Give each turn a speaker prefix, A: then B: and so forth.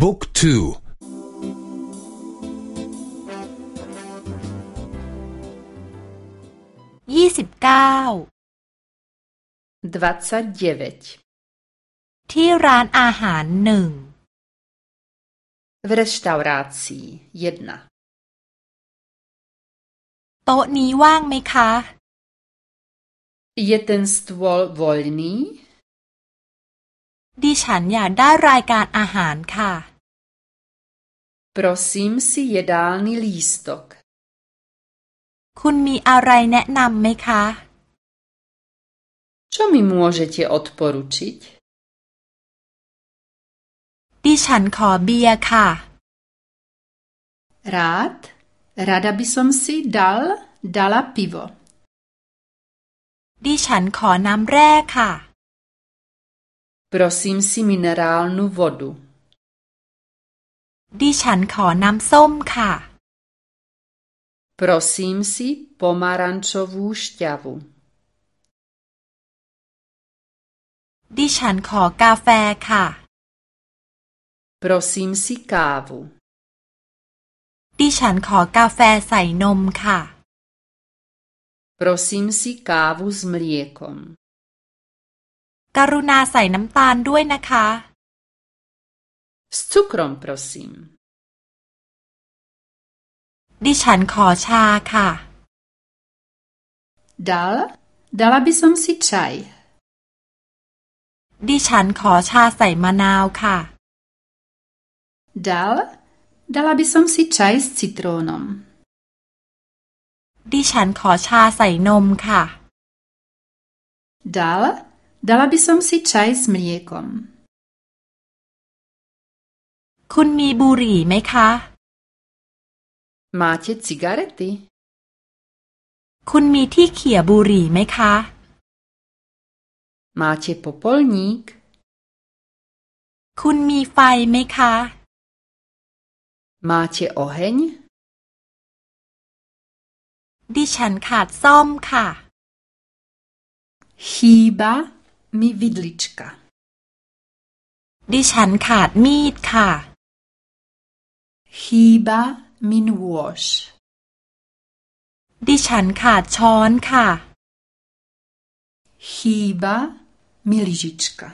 A: บุ๊กทู
B: ยี่สิบเก้าที่ร้านอาหารหนึ่ง
C: v restaurací jedna
B: โต๊ะนี้ว่างไหมคะ
C: Je ten stôl voľný?
B: ดิฉันอยากได้รายการอาหารค่ะ
C: Prosím si jedálny lístok.
B: คุณมีอะไรแนะนำไหมคะ
C: Čo mi môžete odporučiť?
B: ดิฉันขอเบียร์ค่ะ
C: Rád? Rada by som si dal, dala pivo.
B: ดิฉันขอน้ำแร่ค่ะ
C: Prosím si minerálnu vodu.
B: ดิฉันขอน้ำส้มค่ะ
C: Prosím si pomarančovú šťavu.
B: ดิฉันขอกาแฟค่ะ
C: Prosím si kávu.
B: ดิฉันขอกาแฟใส่นมค่ะ
C: Prosím si kávu s mliekom.
B: กรุณาใส่น้ำตาลด้วยนะคะ
C: S cukrom, prosím.
B: ดิฉันขอชาค่ะ
C: Dal? Dala by som si čaj.
B: ดิฉันขอชาใส่มะนาวค่ะ
C: Dal? Dala by som si čaj s citrónom.
B: ดิฉันขอชาใส่นมค่ะ
C: Dal? Dala by som si čaj s mliekom.
B: คุณมีบุหรี่ไหมคะ
C: Máte cigarety?
B: คุณมีที่เขี่ยบุหรี่ไหมคะ
C: Máte popolník?
B: คุณมีไฟไหมคะ
C: Máte oheň?
B: ดิฉันขาดซ่อมค่ะ
C: Chýba mi vidlička.
B: ดิฉันขาดมีดค่ะ
C: Chýba mi nôž.
B: ดิฉันขาดช้อนค่ะ
C: Chýba mi lyžička.